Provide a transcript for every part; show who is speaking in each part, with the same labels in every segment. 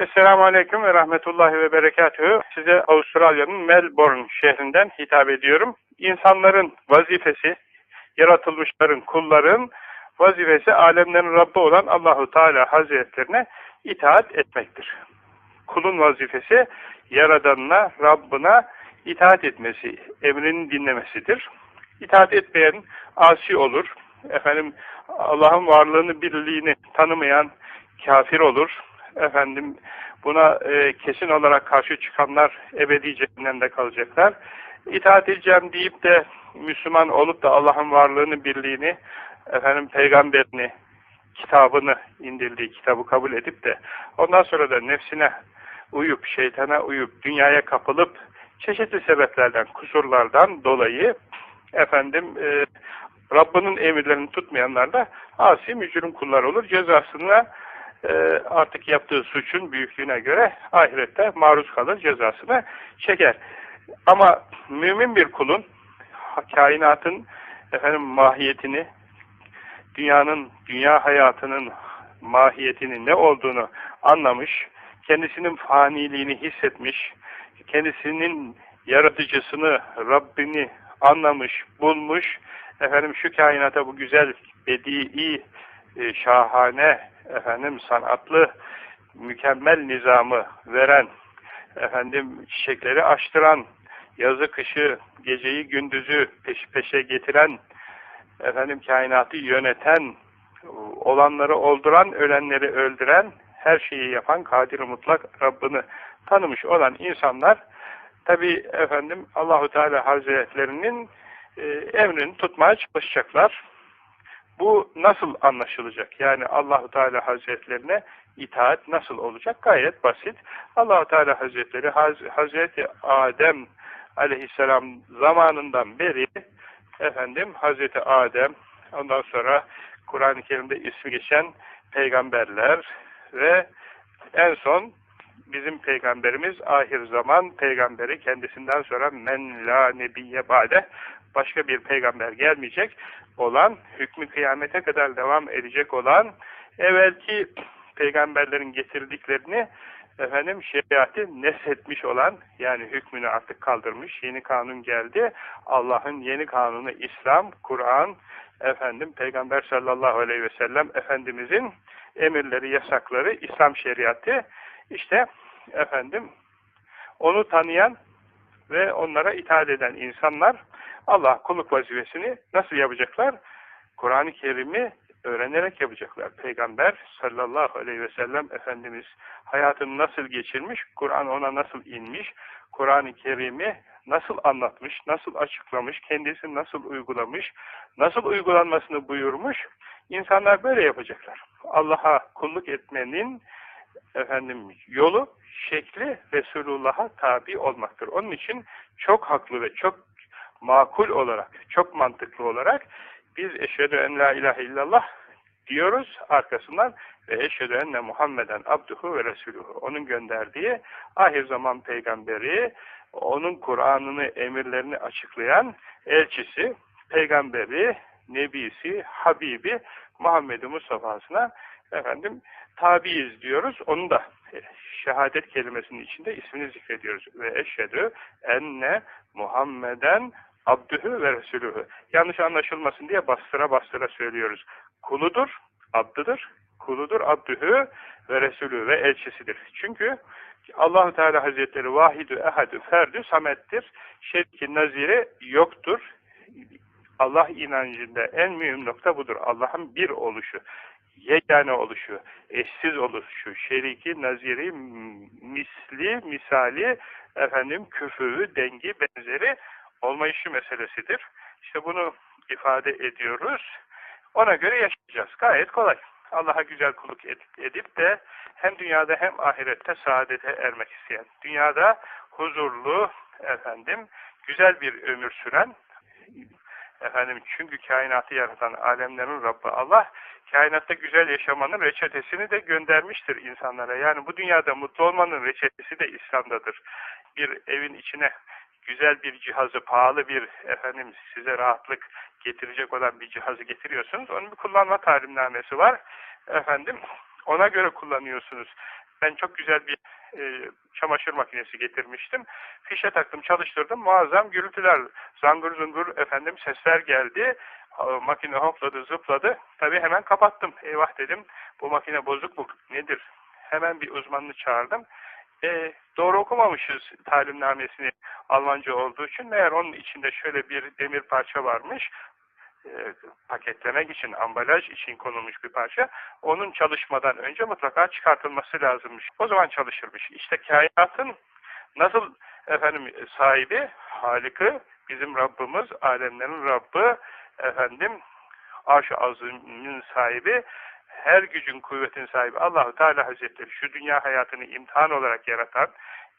Speaker 1: Esselamu Aleyküm ve Rahmetullahi ve Berekatühü. Size Avustralya'nın Melbourne şehrinden hitap ediyorum. İnsanların vazifesi, yaratılmışların, kulların vazifesi alemlerin Rabbi olan Allahu Teala Hazretlerine itaat etmektir. Kulun vazifesi Yaradanına, Rabbına itaat etmesi, emrinin dinlemesidir. İtaat etmeyen asi olur. Efendim Allah'ın varlığını, birliğini tanımayan kafir olur efendim buna e, kesin olarak karşı çıkanlar ebedi cehennemde kalacaklar. İtaat edeceğim deyip de Müslüman olup da Allah'ın varlığını, birliğini, efendim peygamberini, kitabını indirdiği kitabı kabul edip de ondan sonra da nefsine uyup, şeytana uyup, dünyaya kapılıp çeşitli sebeplerden, kusurlardan dolayı efendim e, Rabbinin emirlerini tutmayanlar da asi mücrim kullar olur. Cezasına e, artık yaptığı suçun büyüklüğüne göre ahirette maruz kalır cezasını çeker. Ama mümin bir kulun kainatın efendim mahiyetini dünyanın, dünya hayatının mahiyetinin ne olduğunu anlamış, kendisinin faniliğini hissetmiş, kendisinin yaratıcısını, Rabbini anlamış, bulmuş, efendim şu kainata bu güzel, bedii, e, şahane, efendim sanatlı, mükemmel nizamı veren, efendim çiçekleri açtıran, yazı kışı, geceyi gündüzü peş peşe getiren, efendim kainatı yöneten, olanları olduran, ölenleri öldüren, her şeyi yapan kadir mutlak Rabbini tanımış olan insanlar tabi efendim Allahu Teala Hazretlerinin e, emrini tutmaya çalışacaklar. Bu nasıl anlaşılacak? Yani Allahu Teala Hazretlerine itaat nasıl olacak? Gayet basit. Allahu Teala Hazretleri Haz Hazreti Adem Aleyhisselam zamanından beri efendim Hazreti Adem ondan sonra Kur'an-ı Kerim'de ismi geçen peygamberler ve en son bizim peygamberimiz ahir zaman peygamberi kendisinden sonra men la nebiyye bade başka bir peygamber gelmeyecek olan, hükmü kıyamete kadar devam edecek olan, evvelki peygamberlerin getirdiklerini efendim şeriatı neshetmiş olan, yani hükmünü artık kaldırmış, yeni kanun geldi. Allah'ın yeni kanunu İslam, Kur'an, efendim Peygamber sallallahu aleyhi ve sellem Efendimizin emirleri, yasakları, İslam şeriatı, işte efendim onu tanıyan ve onlara itaat eden insanlar Allah kulluk vazifesini nasıl yapacaklar? Kur'an-ı Kerim'i öğrenerek yapacaklar. Peygamber sallallahu aleyhi ve sellem Efendimiz hayatını nasıl geçirmiş, Kur'an ona nasıl inmiş, Kur'an-ı Kerim'i nasıl anlatmış, nasıl açıklamış, kendisi nasıl uygulamış, nasıl uygulanmasını buyurmuş, insanlar böyle yapacaklar. Allah'a kulluk etmenin efendim yolu, şekli Resulullah'a tabi olmaktır. Onun için çok haklı ve çok makul olarak, çok mantıklı olarak biz eşhedü en la ilahe illallah diyoruz arkasından ve eşhedü enne Muhammeden abduhu ve resuluhu. Onun gönderdiği ahir zaman peygamberi, onun Kur'an'ını, emirlerini açıklayan elçisi, peygamberi, nebisi, habibi Muhammed Mustafa'sına efendim tabiiz diyoruz. Onu da e, şehadet kelimesinin içinde ismini zikrediyoruz. Ve eşhedü enne Muhammeden Abdühü ve Resulühü. Yanlış anlaşılmasın diye bastıra bastıra söylüyoruz. Kuludur, abdıdır, kuludur, abdühü ve Resulü ve elçisidir. Çünkü Allahu Teala Hazretleri vahidü, ehadü, ferdü, samettir. Şirkin naziri yoktur. Allah inancında en mühim nokta budur. Allah'ın bir oluşu, yegane oluşu, eşsiz oluşu, şeriki, naziri, misli, misali, efendim, küfürü, dengi, benzeri olmayışı meselesidir. İşte bunu ifade ediyoruz. Ona göre yaşayacağız. Gayet kolay. Allah'a güzel kuluk edip de hem dünyada hem ahirette saadete ermek isteyen, dünyada huzurlu, efendim, güzel bir ömür süren, efendim çünkü kainatı yaratan alemlerin Rabbi Allah, kainatta güzel yaşamanın reçetesini de göndermiştir insanlara. Yani bu dünyada mutlu olmanın reçetesi de İslam'dadır. Bir evin içine güzel bir cihazı, pahalı bir efendim size rahatlık getirecek olan bir cihazı getiriyorsunuz. Onun bir kullanma talimnamesi var. Efendim ona göre kullanıyorsunuz. Ben çok güzel bir e, çamaşır makinesi getirmiştim. Fişe taktım, çalıştırdım. Muazzam gürültüler, zangır zungur efendim sesler geldi. Makine hopladı, zıpladı. Tabii hemen kapattım. Eyvah dedim. Bu makine bozuk mu? Nedir? Hemen bir uzmanını çağırdım. E, doğru okumamışız talimnamesini Almanca olduğu için. Meğer onun içinde şöyle bir demir parça varmış. E, paketlemek için, ambalaj için konulmuş bir parça. Onun çalışmadan önce mutlaka çıkartılması lazımmış. O zaman çalışırmış. İşte kainatın nasıl efendim sahibi, Halik'i, bizim Rabbimiz, alemlerin Rabbi, efendim arş-ı aziminin sahibi, her gücün kuvvetin sahibi Allahu Teala Hazretleri şu dünya hayatını imtihan olarak yaratan,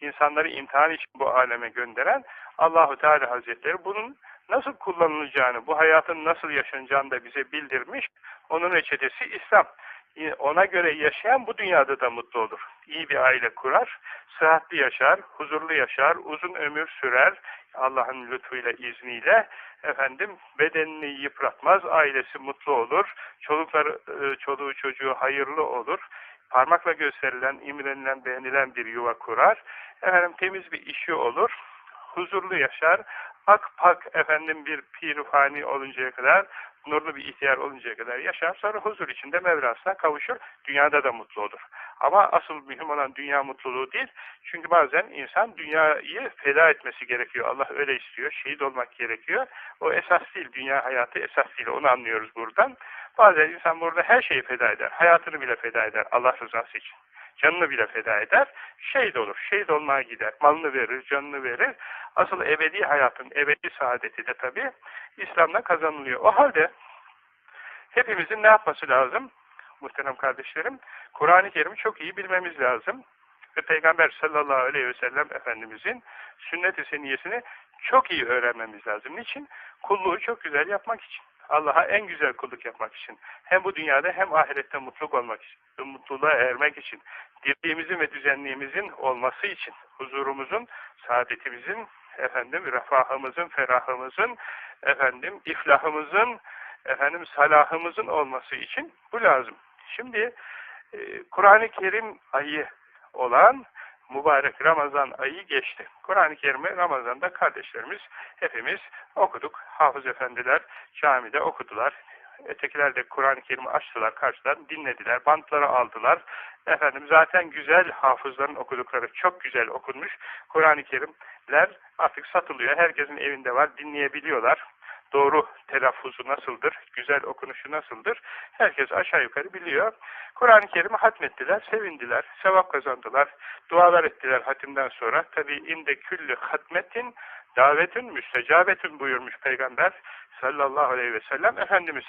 Speaker 1: insanları imtihan için bu aleme gönderen Allahu Teala Hazretleri bunun nasıl kullanılacağını, bu hayatın nasıl yaşanacağını da bize bildirmiş. Onun reçetesi İslam. Ona göre yaşayan bu dünyada da mutlu olur. İyi bir aile kurar, sıhhatli yaşar, huzurlu yaşar, uzun ömür sürer, Allah'ın lütfuyla, izniyle efendim bedenini yıpratmaz, ailesi mutlu olur, çolukları, e, çoluğu çocuğu hayırlı olur, parmakla gösterilen, imrenilen, beğenilen bir yuva kurar, efendim temiz bir işi olur, huzurlu yaşar, ak pak efendim bir pirufani oluncaya kadar, nurlu bir ihtiyar oluncaya kadar yaşar, sonra huzur içinde Mevlasına kavuşur, dünyada da mutlu olur. Ama asıl mühim olan dünya mutluluğu değil, çünkü bazen insan dünyayı feda etmesi gerekiyor, Allah öyle istiyor, şehit olmak gerekiyor, o esas değil, dünya hayatı esas değil, onu anlıyoruz buradan. Bazen insan burada her şeyi feda eder, hayatını bile feda eder Allah rızası için canını bile feda eder, şehit olur. Şehit olmaya gider. Malını verir, canını verir. Asıl ebedi hayatın, ebedi saadeti de tabi İslam'da kazanılıyor. O halde hepimizin ne yapması lazım? Muhterem kardeşlerim, Kur'an-ı Kerim'i çok iyi bilmemiz lazım. Ve Peygamber sallallahu aleyhi ve sellem Efendimizin sünnet-i seniyesini çok iyi öğrenmemiz lazım. Niçin? Kulluğu çok güzel yapmak için. Allah'a en güzel kulluk yapmak için. Hem bu dünyada hem ahirette mutluluk olmak için. Mutluluğa ermek için. Dirliğimizin ve düzenliğimizin olması için. Huzurumuzun, saadetimizin, efendim refahımızın, ferahımızın, efendim iflahımızın, efendim salahımızın olması için bu lazım. Şimdi e, Kur'an-ı Kerim ayı olan mübarek Ramazan ayı geçti. Kur'an-ı Kerim'i Ramazan'da kardeşlerimiz hepimiz okuduk. Hafız efendiler camide okudular. Ötekiler de Kur'an-ı Kerim'i açtılar, karşıdan dinlediler, bantları aldılar. Efendim zaten güzel hafızların okudukları çok güzel okunmuş. Kur'an-ı Kerimler artık satılıyor. Herkesin evinde var, dinleyebiliyorlar doğru telaffuzu nasıldır, güzel okunuşu nasıldır, herkes aşağı yukarı biliyor. Kur'an-ı Kerim'i hatmettiler, sevindiler, sevap kazandılar, dualar ettiler hatimden sonra. Tabi inde küllü hatmetin davetün müstecabetün buyurmuş Peygamber sallallahu aleyhi ve sellem. Efendimiz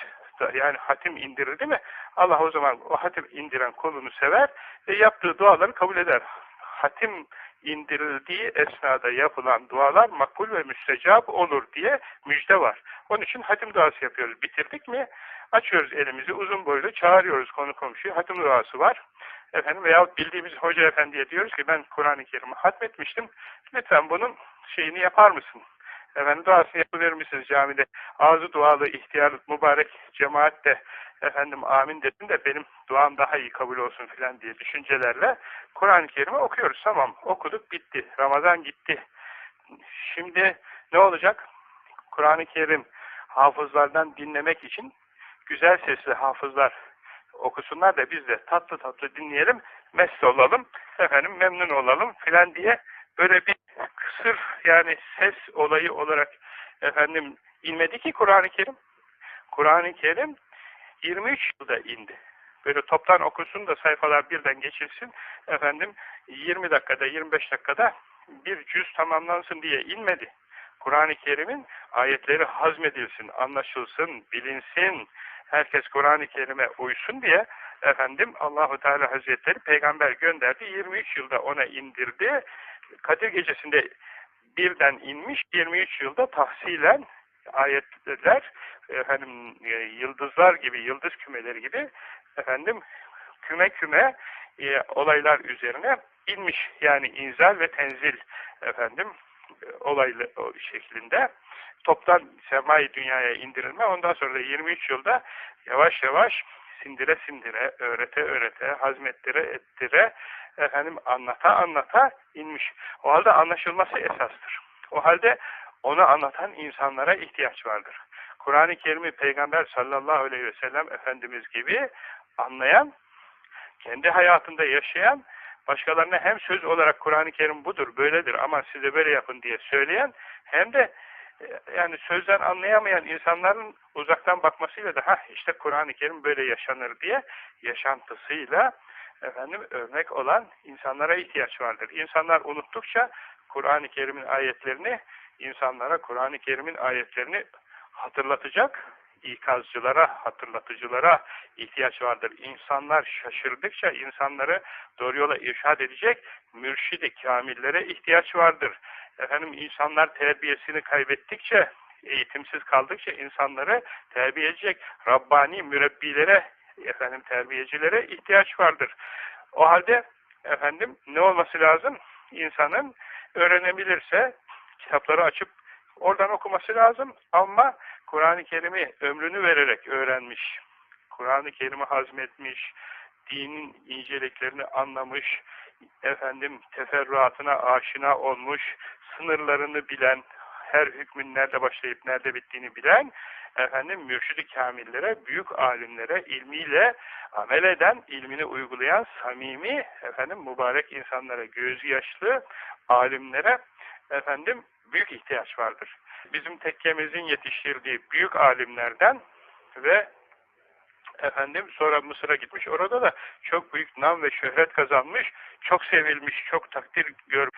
Speaker 1: yani hatim indirildi mi Allah o zaman o hatim indiren kolunu sever ve yaptığı duaları kabul eder. Hatim indirildiği esnada yapılan dualar makbul ve müstecap olur diye müjde var. Onun için hatim duası yapıyoruz. Bitirdik mi açıyoruz elimizi uzun boylu çağırıyoruz konu komşuyu. Hatim duası var. Efendim veya bildiğimiz hoca efendiye diyoruz ki ben Kur'an-ı Kerim'i hatmetmiştim. Lütfen bunun şeyini yapar mısın? Efendim duasını yapıverir misiniz camide? Ağzı dualı, ihtiyar, mübarek cemaat de efendim amin dedim de benim duam daha iyi kabul olsun filan diye düşüncelerle Kur'an-ı Kerim'i okuyoruz. Tamam okuduk bitti. Ramazan gitti. Şimdi ne olacak? Kur'an-ı Kerim hafızlardan dinlemek için güzel sesli hafızlar okusunlar da biz de tatlı tatlı dinleyelim, mest olalım, efendim memnun olalım filan diye böyle bir kısır yani ses olayı olarak efendim inmedi ki Kur'an-ı Kerim. Kur'an-ı Kerim 23 yılda indi. Böyle toptan okusun da sayfalar birden geçilsin. Efendim 20 dakikada 25 dakikada bir cüz tamamlansın diye inmedi. Kur'an-ı Kerim'in ayetleri hazmedilsin, anlaşılsın, bilinsin. Herkes Kur'an-ı Kerim'e uysun diye efendim Allahu Teala Hazretleri peygamber gönderdi. 23 yılda ona indirdi. Kadir gecesinde birden inmiş, 23 yılda tahsilen ayetler efendim e, yıldızlar gibi, yıldız kümeleri gibi efendim küme küme e, olaylar üzerine inmiş. Yani inzal ve tenzil efendim olaylı o şeklinde toptan semai dünyaya indirilme ondan sonra da 23 yılda yavaş yavaş sindire sindire, öğrete öğrete, hazmettire ettire efendim anlata anlata inmiş. O halde anlaşılması esastır. O halde onu anlatan insanlara ihtiyaç vardır. Kur'an-ı Kerim'i Peygamber sallallahu aleyhi ve sellem Efendimiz gibi anlayan, kendi hayatında yaşayan, başkalarına hem söz olarak Kur'an-ı Kerim budur, böyledir ama size böyle yapın diye söyleyen, hem de yani sözden anlayamayan insanların uzaktan bakmasıyla da ha işte Kur'an-ı Kerim böyle yaşanır diye yaşantısıyla efendim örnek olan insanlara ihtiyaç vardır. İnsanlar unuttukça Kur'an-ı Kerim'in ayetlerini insanlara Kur'an-ı Kerim'in ayetlerini hatırlatacak ikazcılara, hatırlatıcılara ihtiyaç vardır. İnsanlar şaşırdıkça insanları doğru yola irşad edecek mürşidi kamillere ihtiyaç vardır. Efendim insanlar terbiyesini kaybettikçe, eğitimsiz kaldıkça insanları terbiye edecek Rabbani mürebbilere, efendim terbiyecilere ihtiyaç vardır. O halde efendim ne olması lazım? İnsanın öğrenebilirse kitapları açıp oradan okuması lazım ama Kur'an-ı Kerim'i ömrünü vererek öğrenmiş, Kur'an-ı Kerim'i hazmetmiş, dinin inceliklerini anlamış, efendim teferruatına aşina olmuş, sınırlarını bilen, her hükmün nerede başlayıp nerede bittiğini bilen, efendim mürşidi kamillere, büyük alimlere, ilmiyle amel eden, ilmini uygulayan, samimi, efendim mübarek insanlara, gözü yaşlı alimlere, efendim büyük ihtiyaç vardır. Bizim tekkemizin yetiştirdiği büyük alimlerden ve efendim sonra Mısır'a gitmiş. Orada da çok büyük nam ve şöhret kazanmış. Çok sevilmiş, çok takdir gör.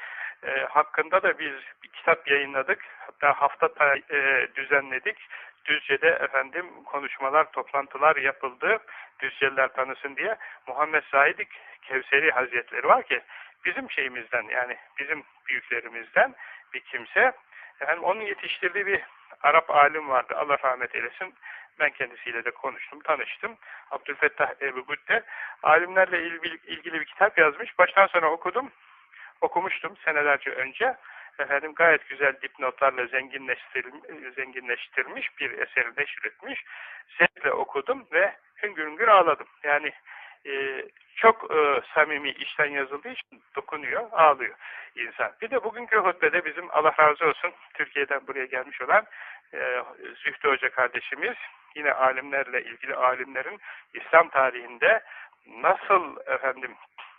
Speaker 1: E, hakkında da biz bir kitap yayınladık. Hatta hafta e, düzenledik. Düzce'de efendim konuşmalar, toplantılar yapıldı. Düzceliler tanısın diye. Muhammed Said Kevseri Hazretleri var ki bizim şeyimizden yani bizim büyüklerimizden bir kimse. Efendim onun yetiştirdiği bir Arap alim vardı. Allah rahmet eylesin. Ben kendisiyle de konuştum, tanıştım. Abdülfettah Ebu Gütte. Alimlerle ilgili bir kitap yazmış. Baştan sona okudum. Okumuştum senelerce önce. Efendim gayet güzel dipnotlarla zenginleştirmiş, zenginleştirmiş bir eseri neşretmiş. Zevkle okudum ve hüngür hüngür ağladım. Yani e, çok e, samimi işten yazıldığı için dokunuyor, ağlıyor insan. Bir de bugünkü hutbede bizim Allah razı olsun Türkiye'den buraya gelmiş olan e, Zühtü Hoca kardeşimiz yine alimlerle ilgili alimlerin İslam tarihinde nasıl efendim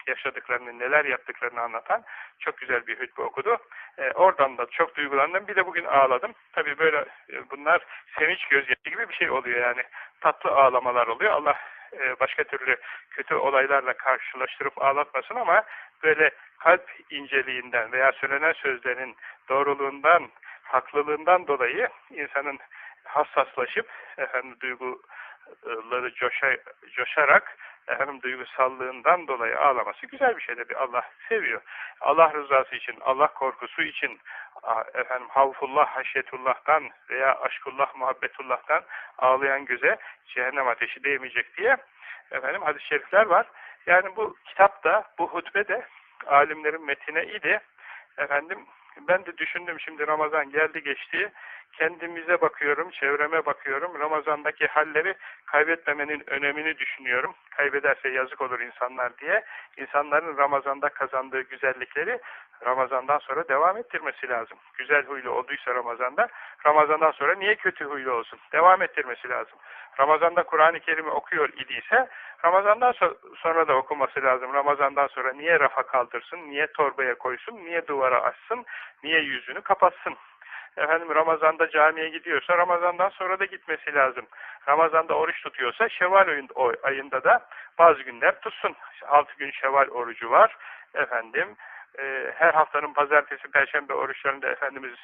Speaker 1: yaşadıklarını, neler yaptıklarını anlatan çok güzel bir hutbe okudu. E, oradan da çok duygulandım. Bir de bugün ağladım. Tabii böyle e, bunlar sevinç gözyaşı gibi bir şey oluyor yani. Tatlı ağlamalar oluyor. Allah e, başka türlü kötü olaylarla karşılaştırıp ağlatmasın ama böyle kalp inceliğinden veya söylenen sözlerin doğruluğundan, haklılığından dolayı insanın hassaslaşıp efendim duyguları coşa, coşarak efendim duygusallığından dolayı ağlaması güzel bir şeydir. Allah seviyor. Allah rızası için, Allah korkusu için efendim havfullah, haşyetullah'tan veya aşkullah, muhabbetullah'tan ağlayan göze cehennem ateşi değmeyecek diye efendim hadis-i şerifler var. Yani bu kitapta, bu hutbe de alimlerin metine idi. Efendim ben de düşündüm şimdi Ramazan geldi geçti. Kendimize bakıyorum, çevreme bakıyorum. Ramazandaki halleri kaybetmemenin önemini düşünüyorum. Kaybederse yazık olur insanlar diye. İnsanların Ramazanda kazandığı güzellikleri Ramazandan sonra devam ettirmesi lazım. Güzel huylu olduysa Ramazanda, Ramazandan sonra niye kötü huylu olsun? Devam ettirmesi lazım. Ramazanda Kur'an-ı Kerim'i okuyor idiyse, Ramazandan sonra da okuması lazım. Ramazandan sonra niye rafa kaldırsın, niye torbaya koysun, niye duvara açsın, niye yüzünü kapatsın? Efendim Ramazan'da camiye gidiyorsa Ramazan'dan sonra da gitmesi lazım. Ramazan'da oruç tutuyorsa Şevval ayında da bazı günler tutsun. 6 gün Şevval orucu var. Efendim e, her haftanın pazartesi, perşembe oruçlarında Efendimiz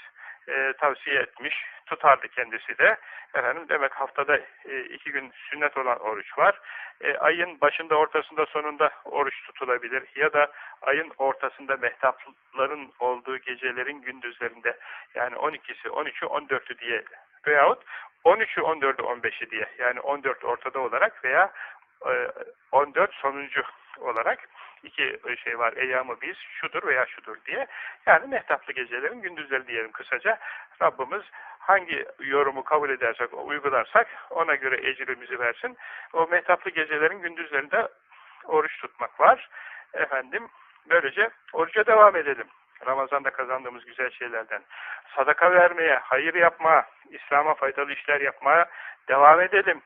Speaker 1: e, tavsiye etmiş. Tutardı kendisi de. Efendim demek haftada e, iki gün sünnet olan oruç var. E, ayın başında, ortasında, sonunda oruç tutulabilir. Ya da ayın ortasında mehtapların olduğu gecelerin gündüzlerinde yani 12'si, 13'ü, 14'ü diye veyahut 13'ü, 14'ü, 15'i diye yani 14 ortada olarak veya 14 e, sonuncu olarak iki şey var. Eyyamı biz şudur veya şudur diye. Yani mehtaplı gecelerin gündüzleri diyelim kısaca. Rabbimiz hangi yorumu kabul edersek, uygularsak ona göre ecrimizi versin. O mehtaplı gecelerin gündüzlerinde oruç tutmak var. Efendim Böylece oruca devam edelim. Ramazan'da kazandığımız güzel şeylerden. Sadaka vermeye, hayır yapma, İslam'a faydalı işler yapmaya devam edelim.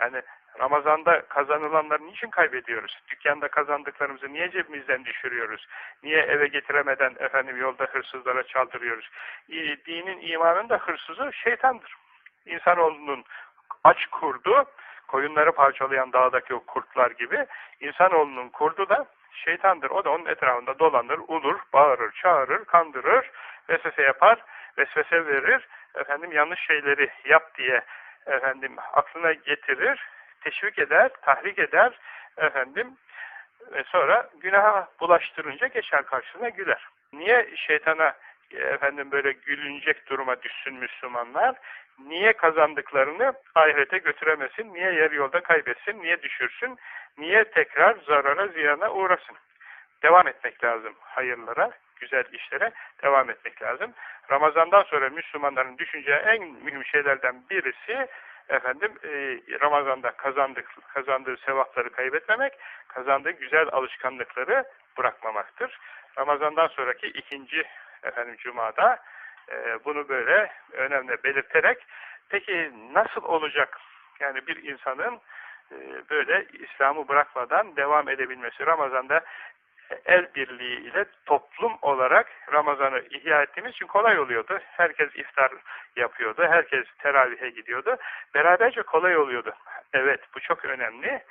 Speaker 1: Yani Ramazan'da kazanılanları niçin kaybediyoruz? Dükkanda kazandıklarımızı niye cebimizden düşürüyoruz? Niye eve getiremeden efendim yolda hırsızlara çaldırıyoruz? Dinin, imanın da hırsızı şeytandır. İnsanoğlunun aç kurdu, koyunları parçalayan dağdaki o kurtlar gibi, insanoğlunun kurdu da şeytandır. O da onun etrafında dolanır, ulur, bağırır, çağırır, kandırır, vesvese yapar, vesvese verir, efendim yanlış şeyleri yap diye efendim aklına getirir, teşvik eder, tahrik eder, efendim ve sonra günaha bulaştırınca geçer karşısına güler. Niye şeytana efendim böyle gülünecek duruma düşsün Müslümanlar? Niye kazandıklarını ahirete götüremesin? Niye yer yolda kaybetsin? Niye düşürsün? Niye tekrar zarara, ziyana uğrasın? Devam etmek lazım hayırlara, güzel işlere devam etmek lazım. Ramazandan sonra Müslümanların düşüneceği en mühim şeylerden birisi efendim e, Ramazan'da kazandık, kazandığı sevapları kaybetmemek, kazandığı güzel alışkanlıkları bırakmamaktır. Ramazandan sonraki ikinci efendim Cuma'da e, bunu böyle önemli belirterek peki nasıl olacak yani bir insanın e, böyle İslam'ı bırakmadan devam edebilmesi Ramazan'da el birliği ile toplum olarak Ramazan'ı ihya ettiğimiz için kolay oluyordu. Herkes iftar yapıyordu, herkes teravihe gidiyordu. Beraberce kolay oluyordu. Evet, bu çok önemli,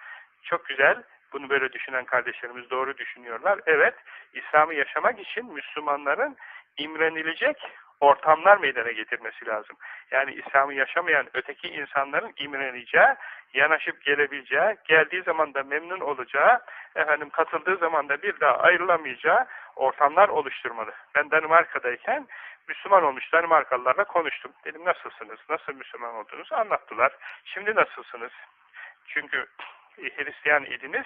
Speaker 1: çok güzel. Bunu böyle düşünen kardeşlerimiz doğru düşünüyorlar. Evet, İslam'ı yaşamak için Müslümanların imrenilecek ortamlar meydana getirmesi lazım. Yani İslam'ı yaşamayan öteki insanların imreneceği, yanaşıp gelebileceği, geldiği zaman da memnun olacağı, efendim katıldığı zaman da bir daha ayrılamayacağı ortamlar oluşturmalı. Ben Danimarka'dayken Müslüman olmuş Danimarkalılarla konuştum. Dedim nasılsınız, nasıl Müslüman oldunuz anlattılar. Şimdi nasılsınız? Çünkü Hristiyan idiniz,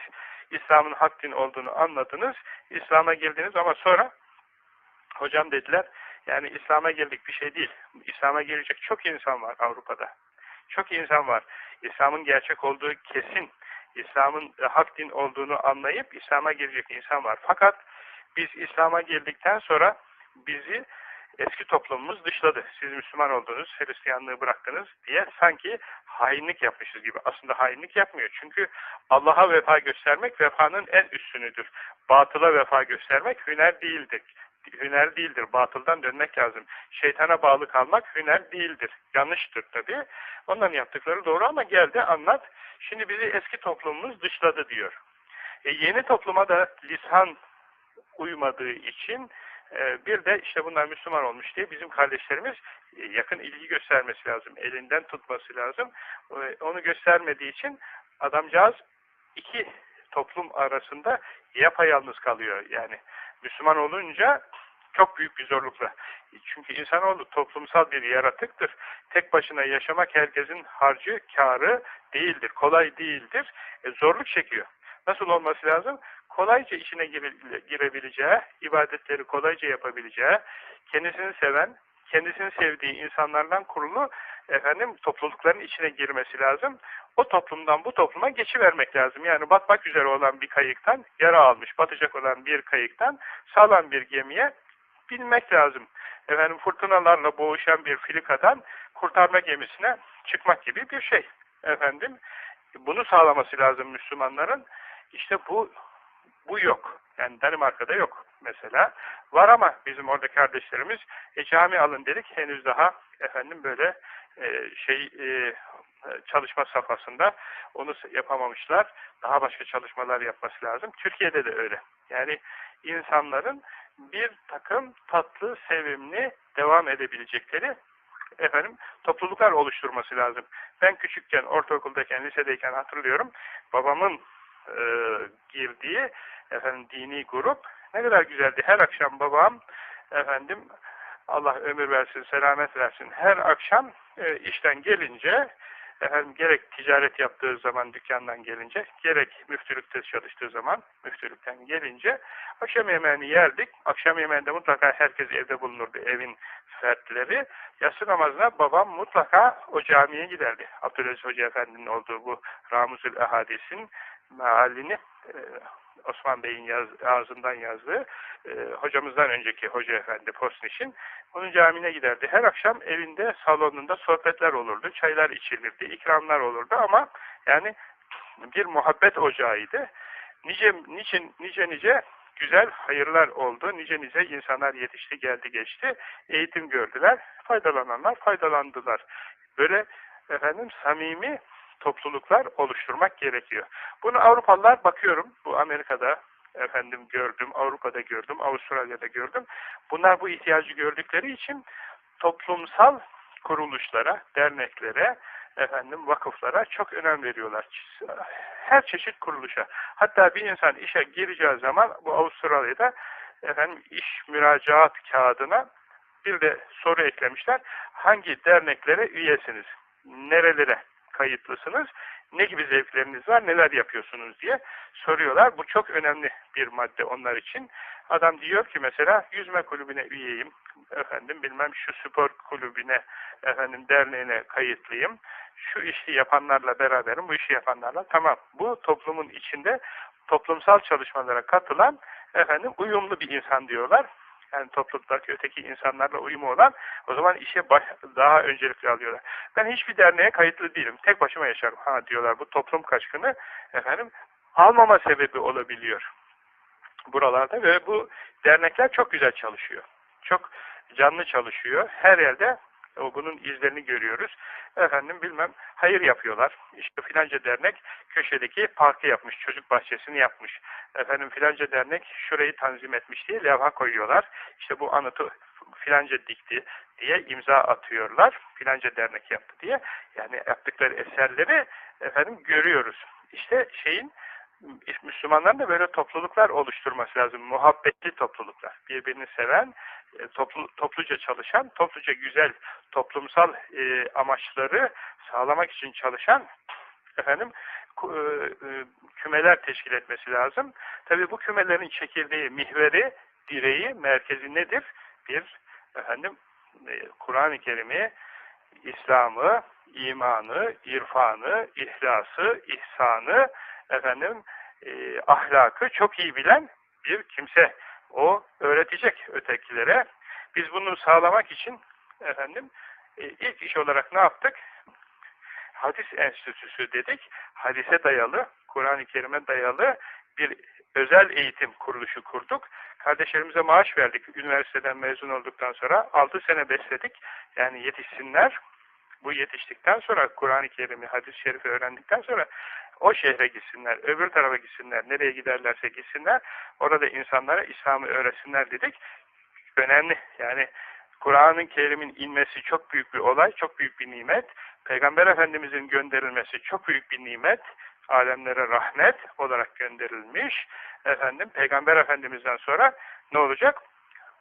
Speaker 1: İslam'ın hak din olduğunu anladınız, İslam'a girdiniz ama sonra hocam dediler, yani İslam'a girdik bir şey değil. İslam'a girecek çok insan var Avrupa'da. Çok insan var. İslam'ın gerçek olduğu kesin. İslam'ın hak din olduğunu anlayıp İslam'a girecek insan var. Fakat biz İslam'a girdikten sonra bizi eski toplumumuz dışladı. Siz Müslüman oldunuz, Hristiyanlığı bıraktınız diye sanki hainlik yapmışız gibi. Aslında hainlik yapmıyor. Çünkü Allah'a vefa göstermek vefanın en üstünüdür. Batıla vefa göstermek hüner değildir hüner değildir. Batıldan dönmek lazım. Şeytana bağlı kalmak hüner değildir. Yanlıştır tabi. Onların yaptıkları doğru ama geldi anlat. Şimdi bizi eski toplumumuz dışladı diyor. E, yeni topluma da lisan uymadığı için e, bir de işte bunlar Müslüman olmuş diye bizim kardeşlerimiz e, yakın ilgi göstermesi lazım. Elinden tutması lazım. E, onu göstermediği için adamcağız iki toplum arasında yapayalnız kalıyor. Yani Müslüman olunca çok büyük bir zorlukla. Çünkü insanoğlu toplumsal bir yaratıktır. Tek başına yaşamak herkesin harcı, karı değildir. Kolay değildir. E, zorluk çekiyor. Nasıl olması lazım? Kolayca içine girebileceği, ibadetleri kolayca yapabileceği, kendisini seven, kendisini sevdiği insanlardan kurulu efendim toplulukların içine girmesi lazım. O toplumdan bu topluma geçivermek lazım. Yani batmak üzere olan bir kayıktan, yara almış, batacak olan bir kayıktan sağlam bir gemiye bilmek lazım. Efendim fırtınalarla boğuşan bir filikadan kurtarma gemisine çıkmak gibi bir şey. Efendim bunu sağlaması lazım Müslümanların. İşte bu bu yok. Yani Danimarka'da yok mesela. Var ama bizim orada kardeşlerimiz e, cami alın dedik henüz daha efendim böyle e, şey e, çalışma safhasında onu yapamamışlar. Daha başka çalışmalar yapması lazım. Türkiye'de de öyle. Yani insanların bir takım tatlı, sevimli, devam edebilecekleri efendim topluluklar oluşturması lazım. Ben küçükken, ortaokuldayken, lisedeyken hatırlıyorum. Babamın e, girdiği efendim dini grup ne kadar güzeldi. Her akşam babam efendim Allah ömür versin, selamet versin. Her akşam e, işten gelince efendim gerek ticaret yaptığı zaman dükkandan gelince, gerek müftülükte çalıştığı zaman müftülükten gelince akşam yemeğini yerdik. Akşam yemeğinde mutlaka herkes evde bulunurdu, evin fertleri. Yatsı namazına babam mutlaka o camiye giderdi. Abdülaziz Hoca Efendi'nin olduğu bu Ramuzül Ehadis'in mealini e, Osman Bey'in yaz, ağzından yazdığı e, hocamızdan önceki hoca efendi Posniş'in onun camine giderdi. Her akşam evinde salonunda sohbetler olurdu, çaylar içilirdi, ikramlar olurdu ama yani bir muhabbet ocağıydı. Nice, niçin, nice nice güzel hayırlar oldu. Nice nice insanlar yetişti, geldi, geçti. Eğitim gördüler. Faydalananlar faydalandılar. Böyle efendim samimi topluluklar oluşturmak gerekiyor. Bunu Avrupalılar bakıyorum. Bu Amerika'da efendim gördüm, Avrupa'da gördüm, Avustralya'da gördüm. Bunlar bu ihtiyacı gördükleri için toplumsal kuruluşlara, derneklere, efendim vakıflara çok önem veriyorlar. Her çeşit kuruluşa. Hatta bir insan işe gireceği zaman bu Avustralya'da efendim iş müracaat kağıdına bir de soru eklemişler. Hangi derneklere üyesiniz? Nerelere kayıtlısınız? Ne gibi zevkleriniz var? Neler yapıyorsunuz diye soruyorlar. Bu çok önemli bir madde onlar için. Adam diyor ki mesela yüzme kulübüne üyeyim. Efendim bilmem şu spor kulübüne efendim derneğine kayıtlıyım. Şu işi yapanlarla beraberim. Bu işi yapanlarla tamam. Bu toplumun içinde toplumsal çalışmalara katılan efendim uyumlu bir insan diyorlar yani topluluktaki öteki insanlarla uyumu olan o zaman işe baş, daha öncelikli alıyorlar. Ben hiçbir derneğe kayıtlı değilim. Tek başıma yaşarım. Ha diyorlar bu toplum kaçkını efendim almama sebebi olabiliyor. Buralarda ve bu dernekler çok güzel çalışıyor. Çok canlı çalışıyor. Her yerde bunun izlerini görüyoruz. Efendim bilmem hayır yapıyorlar. İşte filanca dernek köşedeki parkı yapmış, çocuk bahçesini yapmış. Efendim filanca dernek şurayı tanzim etmiş diye levha koyuyorlar. İşte bu anıtı filanca dikti diye imza atıyorlar. Filanca dernek yaptı diye. Yani yaptıkları eserleri efendim görüyoruz. İşte şeyin Müslümanların da böyle topluluklar oluşturması lazım. Muhabbetli topluluklar. Birbirini seven, toplu, topluca çalışan, topluca güzel toplumsal e, amaçları sağlamak için çalışan efendim e, e, kümeler teşkil etmesi lazım. Tabii bu kümelerin çekirdeği, mihveri, direği, merkezi nedir? Bir efendim e, Kur'an-ı Kerim'i, İslam'ı, imanı, irfanı, ihlası, ihsanı, efendim e, ahlakı çok iyi bilen bir kimse. O öğretecek ötekilere. Biz bunu sağlamak için efendim e, ilk iş olarak ne yaptık? Hadis enstitüsü dedik. Hadise dayalı, Kur'an-ı Kerim'e dayalı bir özel eğitim kuruluşu kurduk. Kardeşlerimize maaş verdik. Üniversiteden mezun olduktan sonra 6 sene besledik. Yani yetişsinler. Bu yetiştikten sonra Kur'an-ı Kerim'i, hadis-i şerifi öğrendikten sonra o şehre gitsinler, öbür tarafa gitsinler, nereye giderlerse gitsinler, orada insanlara İslam'ı öğretsinler dedik. Önemli. Yani Kur'an-ı Kerim'in inmesi çok büyük bir olay, çok büyük bir nimet. Peygamber Efendimiz'in gönderilmesi çok büyük bir nimet. Alemlere rahmet olarak gönderilmiş. Efendim, Peygamber Efendimiz'den sonra ne olacak?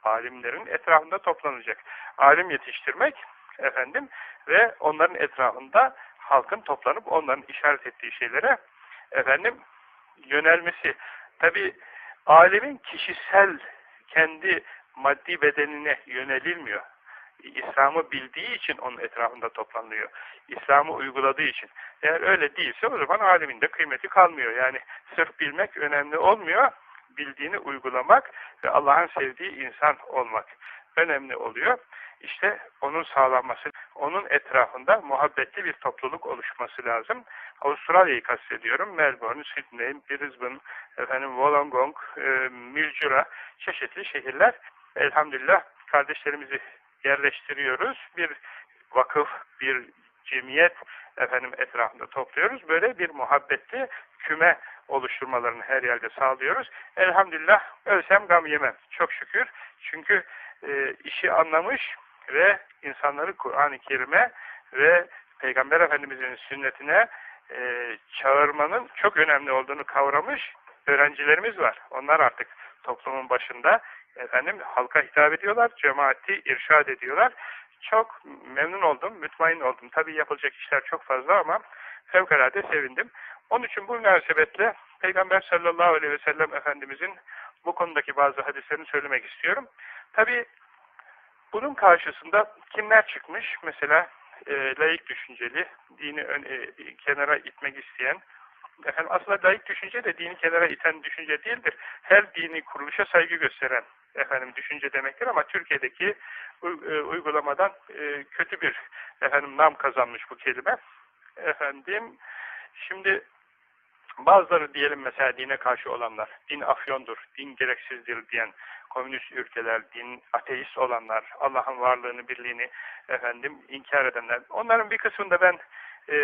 Speaker 1: Alimlerin etrafında toplanacak. Alim yetiştirmek, efendim, ve onların etrafında halkın toplanıp onların işaret ettiği şeylere efendim yönelmesi. Tabi alemin kişisel kendi maddi bedenine yönelilmiyor. İslam'ı bildiği için onun etrafında toplanıyor. İslam'ı uyguladığı için. Eğer öyle değilse o zaman alimin de kıymeti kalmıyor. Yani sırf bilmek önemli olmuyor. Bildiğini uygulamak ve Allah'ın sevdiği insan olmak önemli oluyor. İşte onun sağlanması, onun etrafında muhabbetli bir topluluk oluşması lazım. Avustralya'yı kastediyorum. Melbourne, Sydney, Brisbane, efendim Wollongong, e, Mildura, çeşitli şehirler. Elhamdülillah kardeşlerimizi yerleştiriyoruz. Bir vakıf, bir cemiyet efendim etrafında topluyoruz. Böyle bir muhabbetli küme oluşturmalarını her yerde sağlıyoruz. Elhamdülillah ölsem gam yemem. Çok şükür. Çünkü e, işi anlamış, ve insanları Kur'an-ı Kerim'e ve Peygamber Efendimiz'in sünnetine e, çağırmanın çok önemli olduğunu kavramış öğrencilerimiz var. Onlar artık toplumun başında efendim halka hitap ediyorlar, cemaati irşad ediyorlar. Çok memnun oldum, mütmain oldum. Tabii yapılacak işler çok fazla ama fevkalade sevindim. Onun için bu münasebetle Peygamber sallallahu aleyhi ve sellem Efendimizin bu konudaki bazı hadislerini söylemek istiyorum. Tabii bunun karşısında kimler çıkmış? Mesela e, layık düşünceli, dini ön, e, kenara itmek isteyen Efendim aslında layık düşünce de dini kenara iten düşünce değildir. Her dini kuruluşa saygı gösteren efendim düşünce demektir ama Türkiye'deki e, uygulamadan e, kötü bir efendim nam kazanmış bu kelime. Efendim şimdi bazıları diyelim mesela dine karşı olanlar, din afyondur, din gereksizdir diyen komünist ülkeler, din ateist olanlar, Allah'ın varlığını, birliğini efendim inkar edenler. Onların bir kısmında ben e,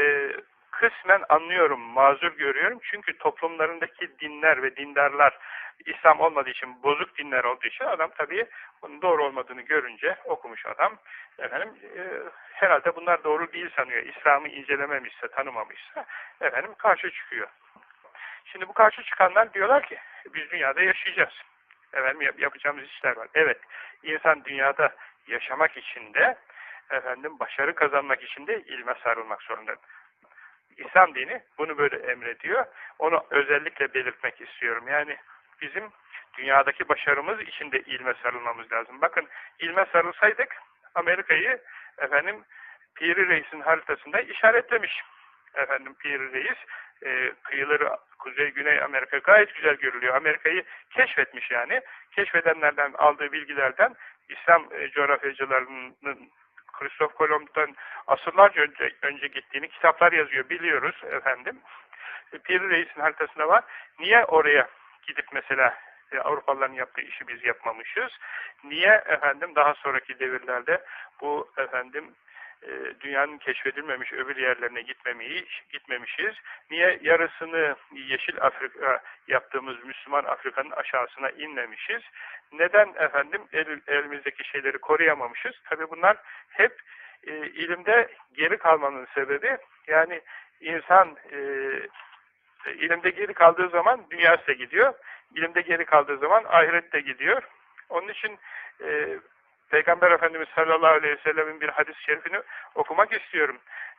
Speaker 1: kısmen anlıyorum, mazur görüyorum. Çünkü toplumlarındaki dinler ve dindarlar İslam olmadığı için, bozuk dinler olduğu için adam tabii bunun doğru olmadığını görünce okumuş adam. Efendim e, herhalde bunlar doğru değil sanıyor. İslam'ı incelememişse, tanımamışsa efendim karşı çıkıyor. Şimdi bu karşı çıkanlar diyorlar ki biz dünyada yaşayacağız. Efendim yap yapacağımız işler var. Evet, insan dünyada yaşamak için de efendim başarı kazanmak için de ilme sarılmak zorunda. İslam dini bunu böyle emrediyor. Onu özellikle belirtmek istiyorum. Yani bizim dünyadaki başarımız için de ilme sarılmamız lazım. Bakın ilme sarılsaydık Amerika'yı efendim Piri Reis'in haritasında işaretlemiş. Efendim Piri Reis e, kıyıları Kuzey Güney Amerika gayet güzel görülüyor. Amerika'yı keşfetmiş yani. Keşfedenlerden aldığı bilgilerden İslam e, coğrafyacılarının Kristof Kolomb'dan asırlarca önce, önce gittiğini kitaplar yazıyor. Biliyoruz efendim. E, Piri Reis'in haritasında var. Niye oraya gidip mesela e, Avrupalıların yaptığı işi biz yapmamışız? Niye efendim daha sonraki devirlerde bu efendim dünyanın keşfedilmemiş öbür yerlerine gitmemeyi, gitmemişiz. Niye yarısını Yeşil Afrika yaptığımız Müslüman Afrika'nın aşağısına inmemişiz? Neden efendim el, elimizdeki şeyleri koruyamamışız? Tabi bunlar hep e, ilimde geri kalmanın sebebi. Yani insan e, ilimde geri kaldığı zaman dünyası da gidiyor. İlimde geri kaldığı zaman ahiret de gidiyor. Onun için e, Peygamber Efendimiz sallallahu aleyhi ve sellemin bir hadis-i şerifini okumak istiyorum.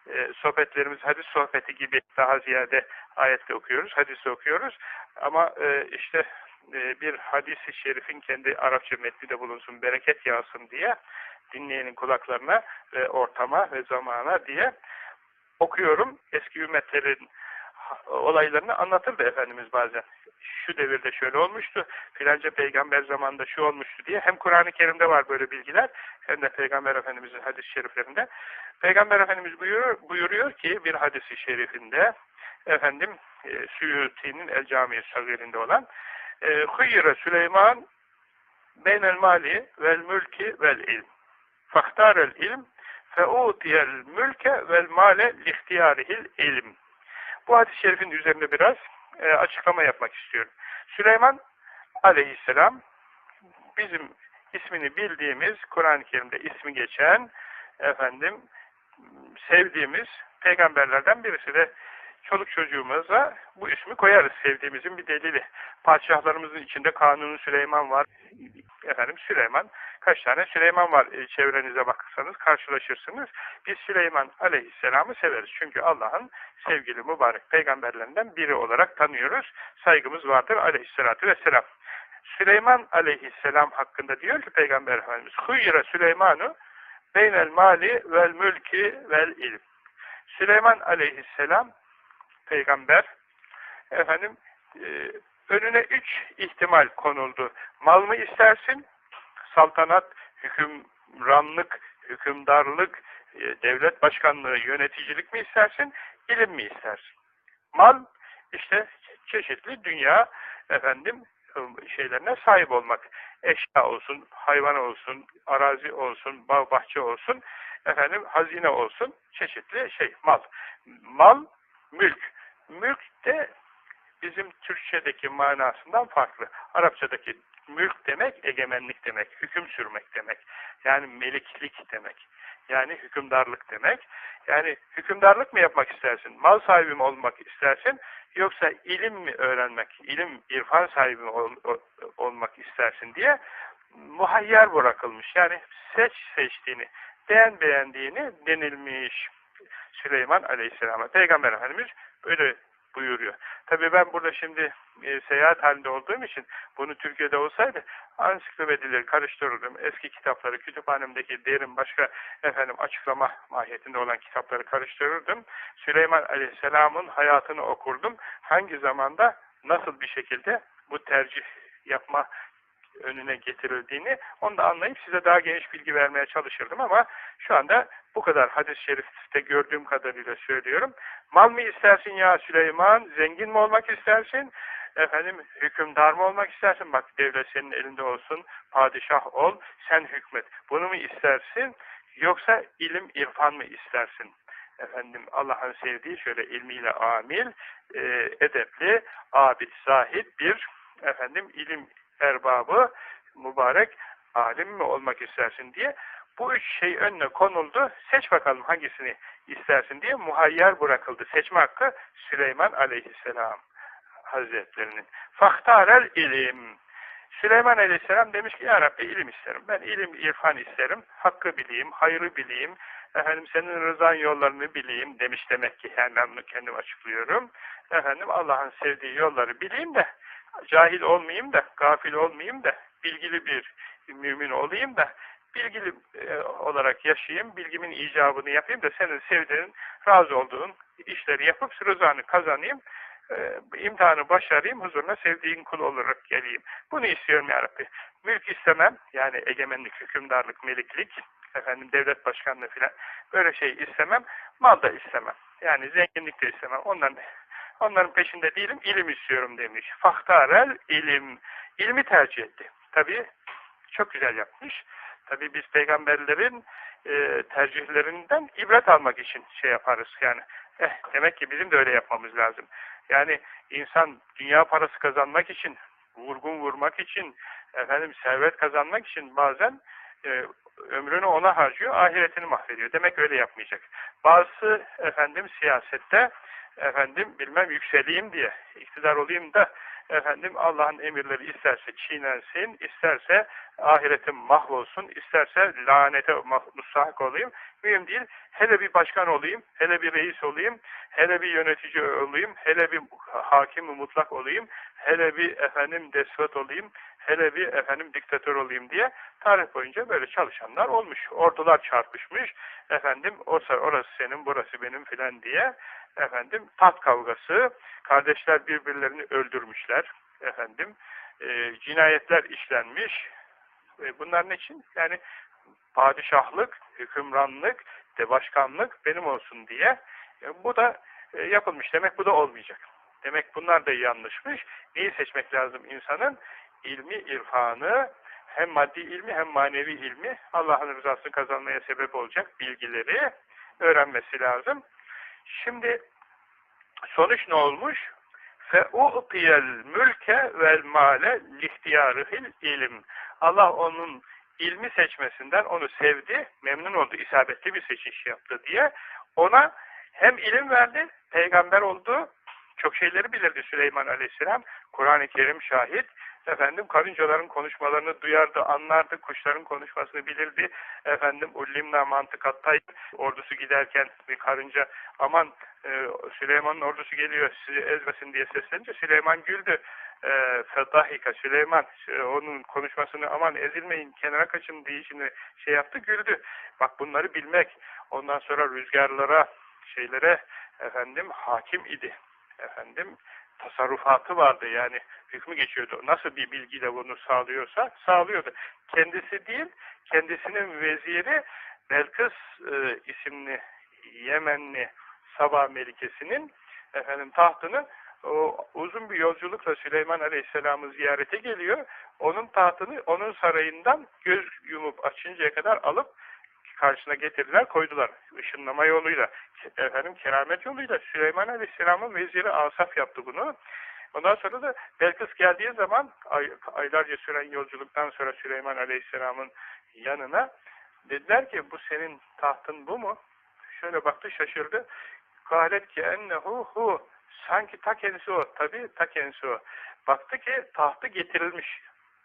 Speaker 1: E, sohbetlerimiz hadis sohbeti gibi daha ziyade ayette okuyoruz, hadisi okuyoruz. Ama e, işte e, bir hadis-i şerifin kendi Arapça metni de bulunsun, bereket yağsın diye dinleyenin kulaklarına ve ortama ve zamana diye okuyorum. Eski ümmetlerin olaylarını anlatırdı Efendimiz bazen. Şu devirde şöyle olmuştu, filanca peygamber zamanında şu olmuştu diye. Hem Kur'an-ı Kerim'de var böyle bilgiler, hem de Peygamber Efendimiz'in hadis-i şeriflerinde. Peygamber Efendimiz buyuruyor, buyuruyor ki bir hadis-i şerifinde, efendim e, Suyuti'nin El Cami-i Sagir'inde olan, e, Hıyre Süleyman beynel mali vel mülki vel ilm. Fahtarel ilm feutiyel mülke vel male lihtiyarihil ilm. Bu hadis-i şerifin üzerinde biraz e, açıklama yapmak istiyorum. Süleyman aleyhisselam bizim ismini bildiğimiz, Kur'an-ı Kerim'de ismi geçen, efendim, sevdiğimiz peygamberlerden birisi de çoluk çocuğumuza bu ismi koyarız. Sevdiğimizin bir delili. Padişahlarımızın içinde Kanuni Süleyman var. Efendim Süleyman. Kaç tane Süleyman var e, çevrenize bakırsanız karşılaşırsınız. Biz Süleyman aleyhisselamı severiz. Çünkü Allah'ın sevgili mübarek peygamberlerinden biri olarak tanıyoruz. Saygımız vardır aleyhissalatü vesselam. Süleyman aleyhisselam hakkında diyor ki Peygamber Efendimiz Huyre Süleymanu beynel mali vel mülki vel ilim. Süleyman aleyhisselam peygamber efendim e, önüne üç ihtimal konuldu. Mal mı istersin? Saltanat, hükümranlık, hükümdarlık, e, devlet başkanlığı, yöneticilik mi istersin? İlim mi istersin? Mal işte çeşitli dünya efendim şeylerine sahip olmak. Eşya olsun, hayvan olsun, arazi olsun, bağ bahçe olsun, efendim hazine olsun, çeşitli şey, mal. Mal, mülk. Mülk de bizim Türkçedeki manasından farklı. Arapçadaki mülk demek egemenlik demek, hüküm sürmek demek. Yani meliklik demek. Yani hükümdarlık demek. Yani hükümdarlık mı yapmak istersin? Mal sahibi mi olmak istersin? Yoksa ilim mi öğrenmek, ilim, irfan sahibi mi ol, olmak istersin diye muhayyer bırakılmış. Yani seç seçtiğini, beğen beğendiğini denilmiş Süleyman Aleyhisselam'a. Peygamber Efendimiz böyle buyuruyor. Tabii ben burada şimdi e, seyahat halinde olduğum için bunu Türkiye'de olsaydı ansiklopedileri karıştırırdım. Eski kitapları, kütüphanemdeki derin başka efendim açıklama mahiyetinde olan kitapları karıştırırdım. Süleyman Aleyhisselam'ın hayatını okurdum. Hangi zamanda nasıl bir şekilde bu tercih yapma önüne getirildiğini onu da anlayıp size daha geniş bilgi vermeye çalışırdım ama şu anda bu kadar hadis-i şerifte gördüğüm kadarıyla söylüyorum. Mal mı istersin ya Süleyman? Zengin mi olmak istersin? Efendim hükümdar mı olmak istersin? Bak devlet senin elinde olsun. Padişah ol. Sen hükmet. Bunu mu istersin? Yoksa ilim, irfan mı istersin? Efendim Allah'ın sevdiği şöyle ilmiyle amil, e, edepli, abid, zahid bir efendim ilim erbabı, mübarek alim mi olmak istersin diye bu üç şey önüne konuldu. Seç bakalım hangisini istersin diye muhayyer bırakıldı. Seçme hakkı Süleyman aleyhisselam hazretlerinin. Fahtarel ilim. Süleyman aleyhisselam demiş ki ya Rabbi ilim isterim. Ben ilim, irfan isterim. Hakkı bileyim, hayrı bileyim. Efendim senin rızan yollarını bileyim demiş demek ki. Yani ben bunu kendim açıklıyorum. Efendim Allah'ın sevdiği yolları bileyim de cahil olmayayım da, gafil olmayayım da, bilgili bir mümin olayım da, bilgili e, olarak yaşayayım, bilgimin icabını yapayım da senin sevdiğin, razı olduğun işleri yapıp rızanı kazanayım, e, imtihanı başarayım, huzuruna sevdiğin kul olarak geleyim. Bunu istiyorum ya Rabbi. Mülk istemem, yani egemenlik, hükümdarlık, meliklik, efendim devlet başkanlığı filan, böyle şey istemem, mal da istemem. Yani zenginlik de istemem. Ondan Onların peşinde değilim, ilim istiyorum demiş. Fahtarel ilim. İlmi tercih etti. Tabi çok güzel yapmış. Tabi biz peygamberlerin e, tercihlerinden ibret almak için şey yaparız. Yani eh, demek ki bizim de öyle yapmamız lazım. Yani insan dünya parası kazanmak için, vurgun vurmak için, efendim servet kazanmak için bazen e, ömrünü ona harcıyor, ahiretini mahvediyor. Demek öyle yapmayacak. Bazı efendim siyasette efendim bilmem yükseleyim diye, iktidar olayım da efendim Allah'ın emirleri isterse çiğnensin, isterse ahiretim mahvolsun, isterse lanete mustahak olayım. Mühim değil. Hele bir başkan olayım, hele bir reis olayım, hele bir yönetici olayım, hele bir hakim mutlak olayım, hele bir efendim despot olayım, hele bir efendim diktatör olayım diye tarih boyunca böyle çalışanlar olmuş. Ordular çarpışmış. Efendim orası senin, burası benim filan diye efendim tat kavgası, kardeşler birbirlerini öldürmüşler, efendim e, cinayetler işlenmiş. E, bunların için yani padişahlık, hükümranlık, de başkanlık benim olsun diye e, bu da e, yapılmış. Demek bu da olmayacak. Demek bunlar da yanlışmış. Neyi seçmek lazım insanın? İlmi, irfanı, hem maddi ilmi hem manevi ilmi Allah'ın rızasını kazanmaya sebep olacak bilgileri öğrenmesi lazım. Şimdi sonuç ne olmuş? فَاُعْطِيَ mülke vel male lihtiyarihil ilim. Allah onun ilmi seçmesinden onu sevdi, memnun oldu, isabetli bir seçiş yaptı diye ona hem ilim verdi, peygamber oldu, çok şeyleri bilirdi Süleyman Aleyhisselam, Kur'an-ı Kerim şahit, efendim karıncaların konuşmalarını duyardı, anlardı, kuşların konuşmasını bilirdi. Efendim ullimna mantıkattay ordusu giderken bir karınca aman e, Süleyman'ın ordusu geliyor sizi ezmesin diye seslenince Süleyman güldü. E, Fedahika Süleyman e, onun konuşmasını aman ezilmeyin kenara kaçın deyişini şey yaptı güldü. Bak bunları bilmek ondan sonra rüzgarlara şeylere efendim hakim idi. Efendim tasarrufatı vardı yani hükmü geçiyordu. Nasıl bir bilgiyle bunu sağlıyorsa sağlıyordu. Kendisi değil, kendisinin veziri Belkıs e, isimli Yemenli Sabah Melikesi'nin efendim tahtını o uzun bir yolculukla Süleyman Aleyhisselam'ı ziyarete geliyor. Onun tahtını onun sarayından göz yumup açıncaya kadar alıp karşısına getirdiler, koydular. Işınlama yoluyla, efendim keramet yoluyla Süleyman Aleyhisselam'ın veziri Asaf yaptı bunu. Ondan sonra da Belkıs geldiği zaman ay, aylarca süren yolculuktan sonra Süleyman Aleyhisselam'ın yanına dediler ki bu senin tahtın bu mu? Şöyle baktı şaşırdı. Galet ki ennehu hu sanki ta kendisi o. Tabi ta kendisi o. Baktı ki tahtı getirilmiş.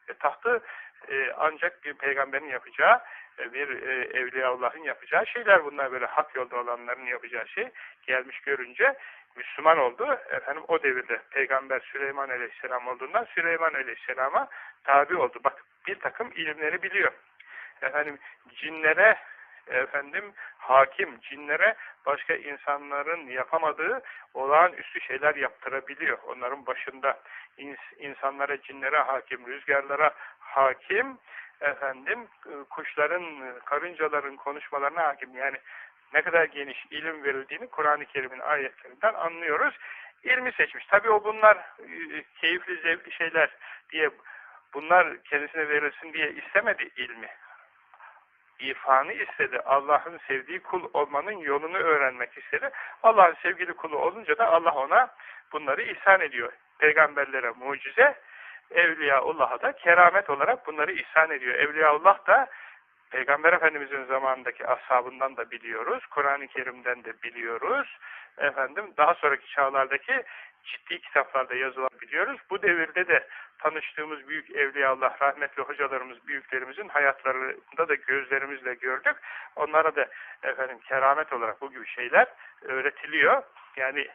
Speaker 1: E, tahtı e, ancak bir peygamberin yapacağı bir e, Evliyaullah'ın yapacağı şeyler bunlar böyle hak yolda olanların yapacağı şey gelmiş görünce Müslüman oldu. Efendim o devirde Peygamber Süleyman Aleyhisselam olduğundan Süleyman Aleyhisselam'a tabi oldu. Bak bir takım ilimleri biliyor. Efendim cinlere efendim hakim, cinlere başka insanların yapamadığı olağanüstü şeyler yaptırabiliyor. Onların başında ins insanlara, cinlere hakim, rüzgarlara hakim, efendim kuşların, karıncaların konuşmalarına hakim. Yani ne kadar geniş ilim verildiğini Kur'an-ı Kerim'in ayetlerinden anlıyoruz. İlmi seçmiş. Tabii o bunlar e, keyifli, zevkli şeyler diye bunlar kendisine verilsin diye istemedi ilmi. İrfanı istedi. Allah'ın sevdiği kul olmanın yolunu öğrenmek istedi. Allah'ın sevgili kulu olunca da Allah ona bunları ihsan ediyor. Peygamberlere mucize, Evliyaullah'a da keramet olarak bunları ihsan ediyor. Evliyaullah da Peygamber Efendimiz'in zamanındaki ashabından da biliyoruz. Kur'an-ı Kerim'den de biliyoruz. Efendim daha sonraki çağlardaki ciddi kitaplarda yazılan biliyoruz. Bu devirde de tanıştığımız büyük evliyaullah, rahmetli hocalarımız, büyüklerimizin hayatlarında da gözlerimizle gördük. Onlara da efendim keramet olarak bu gibi şeyler öğretiliyor. Yani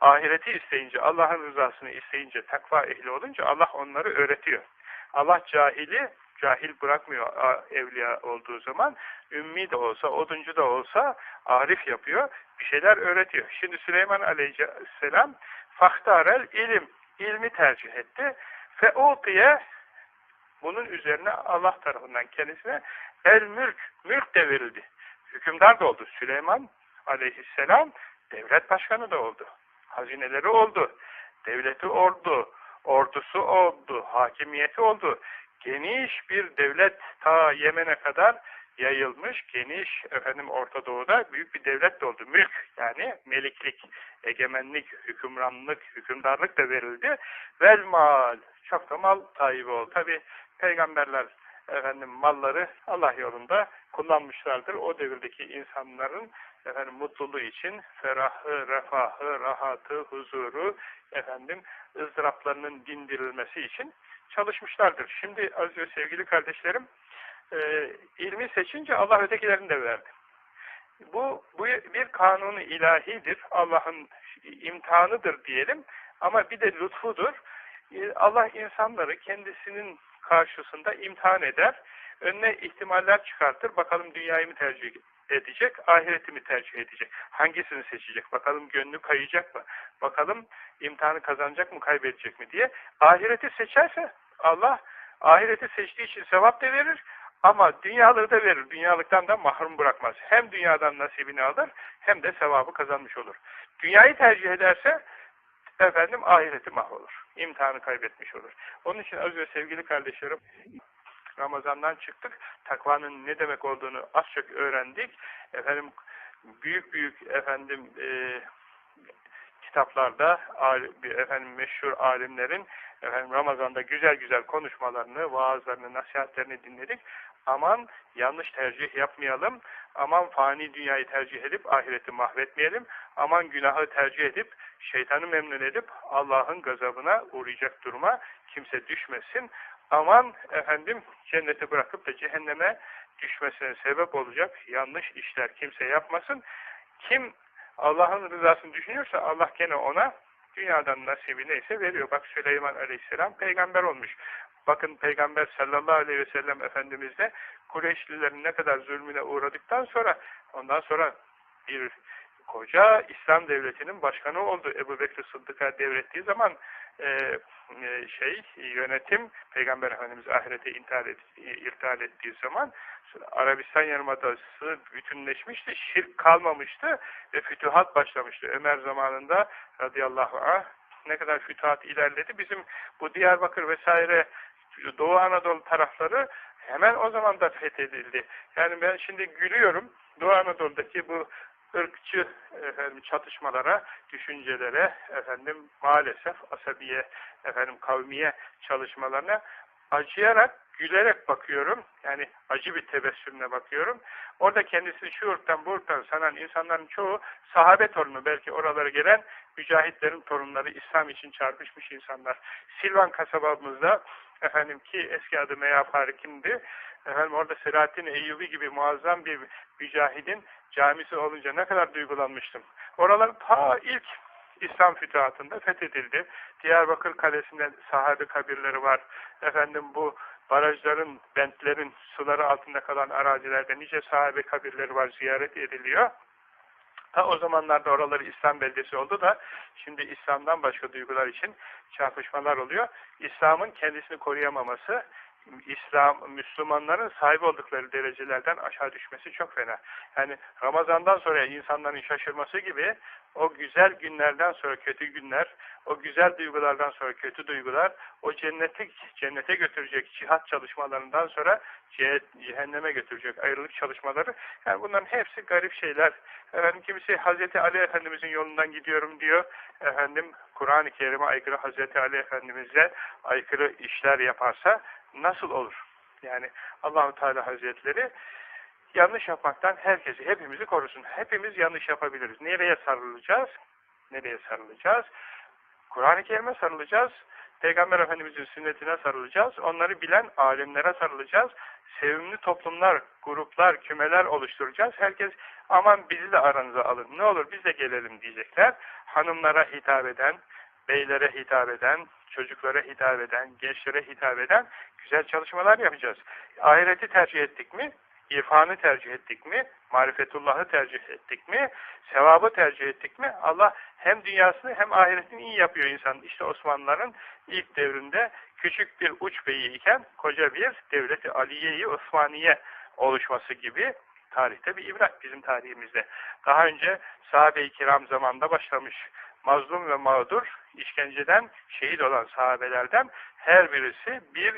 Speaker 1: ahireti isteyince, Allah'ın rızasını isteyince, takva ehli olunca Allah onları öğretiyor. Allah cahili cahil bırakmıyor evliya olduğu zaman. Ümmi de olsa, oduncu da olsa arif yapıyor. Bir şeyler öğretiyor. Şimdi Süleyman aleyhisselam fahtarel ilim, ilmi tercih etti. Fe utiye bunun üzerine Allah tarafından kendisine el mülk, mülk de verildi. Hükümdar da oldu. Süleyman aleyhisselam devlet başkanı da oldu. Hazineleri oldu. Devleti oldu. Ordusu oldu. Hakimiyeti oldu geniş bir devlet ta Yemen'e kadar yayılmış, geniş efendim Orta Doğu'da büyük bir devlet de oldu. Mülk yani meliklik, egemenlik, hükümranlık, hükümdarlık da verildi. Vel mal, çok da mal sahibi oldu. Tabi peygamberler efendim malları Allah yolunda kullanmışlardır. O devirdeki insanların efendim mutluluğu için ferahı, refahı, rahatı, huzuru, efendim ızdıraplarının dindirilmesi için çalışmışlardır. Şimdi aziz sevgili kardeşlerim, e, ilmi seçince Allah ötekilerini de verdi. Bu, bu bir kanunu ilahidir. Allah'ın imtihanıdır diyelim. Ama bir de lütfudur. E, Allah insanları kendisinin karşısında imtihan eder. Önüne ihtimaller çıkartır. Bakalım dünyayı mı tercih edecek, ahireti mi tercih edecek? Hangisini seçecek? Bakalım gönlü kayacak mı? Bakalım imtihanı kazanacak mı, kaybedecek mi diye. Ahireti seçerse Allah ahireti seçtiği için sevap da verir ama dünyalığı da verir. Dünyalıktan da mahrum bırakmaz. Hem dünyadan nasibini alır hem de sevabı kazanmış olur. Dünyayı tercih ederse efendim ahireti mahvolur. İmtihanı kaybetmiş olur. Onun için az sevgili kardeşlerim Ramazan'dan çıktık. Takvanın ne demek olduğunu az çok öğrendik. Efendim büyük büyük efendim e, kitaplarda efendim meşhur alimlerin efendim Ramazan'da güzel güzel konuşmalarını, vaazlarını, nasihatlerini dinledik. Aman yanlış tercih yapmayalım. Aman fani dünyayı tercih edip ahireti mahvetmeyelim. Aman günahı tercih edip şeytanı memnun edip Allah'ın gazabına uğrayacak duruma kimse düşmesin. Aman efendim cenneti bırakıp da cehenneme düşmesine sebep olacak yanlış işler kimse yapmasın. Kim Allah'ın rızasını düşünüyorsa Allah gene ona dünyadan nasibi neyse veriyor. Bak Süleyman Aleyhisselam peygamber olmuş. Bakın Peygamber sallallahu aleyhi ve sellem Efendimiz de Kureyşlilerin ne kadar zulmüne uğradıktan sonra ondan sonra bir koca İslam devletinin başkanı oldu. Ebu Bekir Sıddık'a devrettiği zaman e, e, şey yönetim Peygamber Efendimiz ahirete intihar et, irtihal ettiği zaman Arabistan Yarımadası bütünleşmişti, şirk kalmamıştı ve fütühat başlamıştı. Ömer zamanında radıyallahu anh ne kadar fütühat ilerledi. Bizim bu Diyarbakır vesaire Doğu Anadolu tarafları hemen o zaman da fethedildi. Yani ben şimdi gülüyorum. Doğu Anadolu'daki bu ırkçı efendim çatışmalara, düşüncelere, efendim maalesef asabiye, efendim kavmiye çalışmalarına acıyarak, gülerek bakıyorum. Yani acı bir tebessümle bakıyorum. Orada kendisi şu ırktan bu ırktan sanan insanların çoğu sahabe torunu belki oralara gelen mücahitlerin torunları İslam için çarpışmış insanlar. Silvan kasabamızda efendim ki eski adı Meya Farik'indi. Efendim orada Selahattin Eyyubi gibi muazzam bir mücahidin camisi olunca ne kadar duygulanmıştım. Oralar ta ilk İslam fütuhatında fethedildi. Diyarbakır Kalesi'nde sahabe kabirleri var. Efendim bu barajların, bentlerin suları altında kalan arazilerde nice sahabe kabirleri var, ziyaret ediliyor. Ta o zamanlarda oraları İslam beldesi oldu da şimdi İslam'dan başka duygular için çarpışmalar oluyor. İslam'ın kendisini koruyamaması, İslam, Müslümanların sahip oldukları derecelerden aşağı düşmesi çok fena. Yani Ramazan'dan sonra insanların şaşırması gibi o güzel günlerden sonra kötü günler, o güzel duygulardan sonra kötü duygular, o cennetlik, cennete götürecek cihat çalışmalarından sonra cehenneme götürecek ayrılık çalışmaları. Yani bunların hepsi garip şeyler. Efendim kimisi Hazreti Ali Efendimizin yolundan gidiyorum diyor. Efendim Kur'an-ı Kerim'e aykırı Hazreti Ali Efendimiz'e aykırı işler yaparsa nasıl olur? Yani Allahu Teala Hazretleri yanlış yapmaktan herkesi, hepimizi korusun. Hepimiz yanlış yapabiliriz. Nereye sarılacağız? Nereye sarılacağız? Kur'an-ı Kerim'e sarılacağız. Peygamber Efendimiz'in sünnetine sarılacağız. Onları bilen alimlere sarılacağız. Sevimli toplumlar, gruplar, kümeler oluşturacağız. Herkes aman bizi de aranıza alın. Ne olur biz de gelelim diyecekler. Hanımlara hitap eden, beylere hitap eden, çocuklara hitap eden, gençlere hitap eden güzel çalışmalar yapacağız. Ahireti tercih ettik mi? İrfanı tercih ettik mi? Marifetullah'ı tercih ettik mi? Sevabı tercih ettik mi? Allah hem dünyasını hem ahiretini iyi yapıyor insan. İşte Osmanlıların ilk devrinde küçük bir uç beyi iken koca bir devleti Aliye-i Osmaniye oluşması gibi tarihte bir ibret bizim tarihimizde. Daha önce sahabe-i kiram zamanında başlamış mazlum ve mağdur işkenceden şehit olan sahabelerden her birisi bir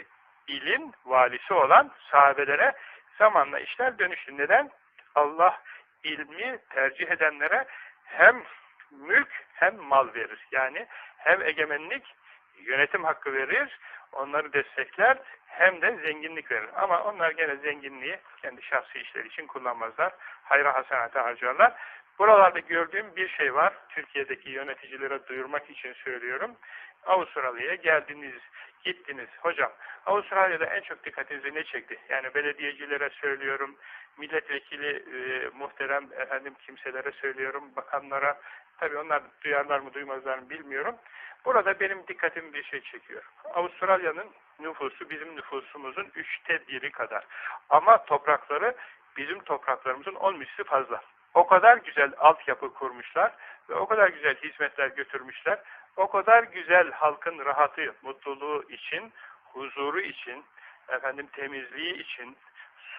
Speaker 1: ilin valisi olan sahabelere zamanla işler dönüştü. Neden? Allah ilmi tercih edenlere hem mülk hem mal verir. Yani hem egemenlik, yönetim hakkı verir, onları destekler, hem de zenginlik verir. Ama onlar gene zenginliği kendi şahsi işleri için kullanmazlar. Hayra hasenata harcarlar. Buralarda gördüğüm bir şey var. Türkiye'deki yöneticilere duyurmak için söylüyorum. Avustralya'ya geldiniz, gittiniz. Hocam, Avustralya'da en çok dikkatinizi ne çekti? Yani belediyecilere söylüyorum, milletvekili e, muhterem efendim kimselere söylüyorum, bakanlara. Tabii onlar duyarlar mı duymazlar mı bilmiyorum. Burada benim dikkatimi bir şey çekiyor. Avustralya'nın nüfusu bizim nüfusumuzun üçte biri kadar. Ama toprakları bizim topraklarımızın on misli fazla. O kadar güzel altyapı kurmuşlar ve o kadar güzel hizmetler götürmüşler. O kadar güzel halkın rahatı, mutluluğu için, huzuru için, efendim temizliği için,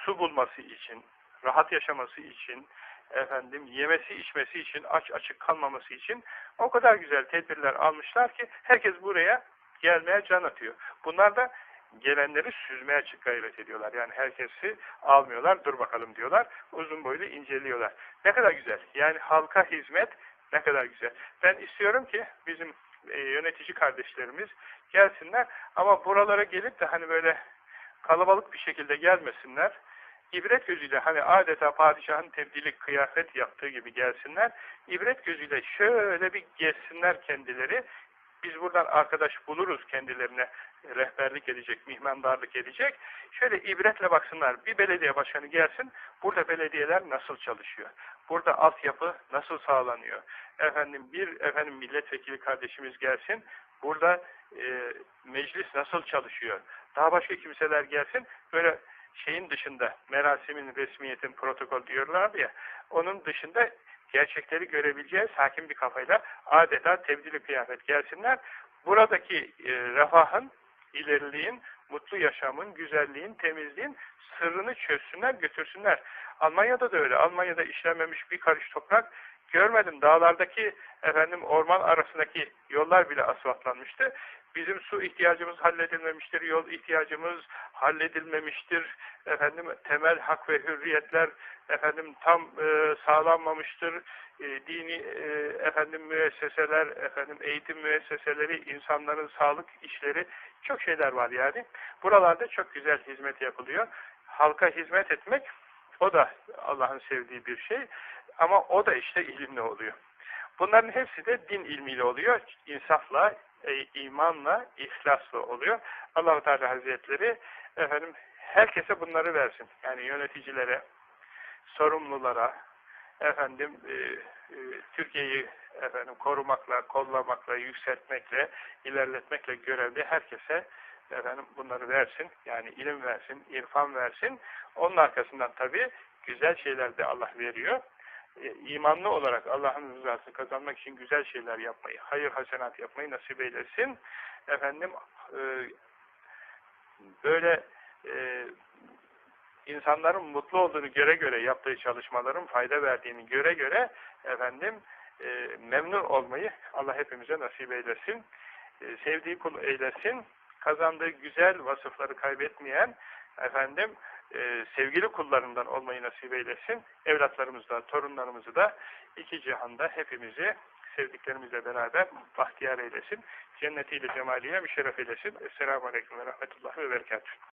Speaker 1: su bulması için, rahat yaşaması için, efendim yemesi içmesi için, aç açık kalmaması için o kadar güzel tedbirler almışlar ki herkes buraya gelmeye can atıyor. Bunlar da gelenleri süzmeye açık gayret ediyorlar. Yani herkesi almıyorlar, dur bakalım diyorlar. Uzun boylu inceliyorlar. Ne kadar güzel. Yani halka hizmet ne kadar güzel. Ben istiyorum ki bizim e, yönetici kardeşlerimiz gelsinler ama buralara gelip de hani böyle kalabalık bir şekilde gelmesinler. İbret gözüyle hani adeta padişahın tebdili kıyafet yaptığı gibi gelsinler. İbret gözüyle şöyle bir gezsinler kendileri. Biz buradan arkadaş buluruz kendilerine rehberlik edecek, mihmandarlık edecek. Şöyle ibretle baksınlar. Bir belediye başkanı gelsin, burada belediyeler nasıl çalışıyor? Burada altyapı nasıl sağlanıyor? Efendim bir efendim milletvekili kardeşimiz gelsin, burada e, meclis nasıl çalışıyor? Daha başka kimseler gelsin, böyle şeyin dışında, merasimin, resmiyetin, protokol diyorlar ya, onun dışında gerçekleri görebileceğiz sakin bir kafayla adeta tebdili kıyafet gelsinler. Buradaki e, refahın, ileriliğin, mutlu yaşamın, güzelliğin, temizliğin sırrını çözsünler, götürsünler. Almanya'da da öyle. Almanya'da işlenmemiş bir karış toprak görmedim. Dağlardaki efendim orman arasındaki yollar bile asfaltlanmıştı. Bizim su ihtiyacımız halledilmemiştir, yol ihtiyacımız halledilmemiştir. Efendim temel hak ve hürriyetler efendim tam e, sağlanmamıştır. E, dini e, efendim müesseseler, efendim eğitim müesseseleri, insanların sağlık işleri çok şeyler var yani. Buralarda çok güzel hizmet yapılıyor. Halka hizmet etmek o da Allah'ın sevdiği bir şey. Ama o da işte ilimle oluyor. Bunların hepsi de din ilmiyle oluyor. İnsafla, e, imanla, ihlasla oluyor. Allahu Teala Hazretleri efendim herkese bunları versin. Yani yöneticilere, sorumlulara, efendim e, e, Türkiye'yi efendim korumakla, kollamakla, yükseltmekle, ilerletmekle görevli herkese efendim bunları versin. Yani ilim versin, irfan versin. Onun arkasından tabii güzel şeyler de Allah veriyor. E, imanlı olarak Allah'ın rızasını kazanmak için güzel şeyler yapmayı, hayır hasenat yapmayı nasip eylesin. Efendim e, böyle e, insanların mutlu olduğunu göre göre yaptığı çalışmaların fayda verdiğini göre göre efendim e, memnun olmayı Allah hepimize nasip eylesin. E, sevdiği kul eylesin. Kazandığı güzel vasıfları kaybetmeyen efendim e, sevgili kullarından olmayı nasip eylesin. Evlatlarımızı da, torunlarımızı da iki cihanda hepimizi sevdiklerimizle beraber bahtiyar eylesin. Cennetiyle cemaliyle müşerref eylesin. Esselamu Aleyküm ve Rahmetullah ve Berekatuhu.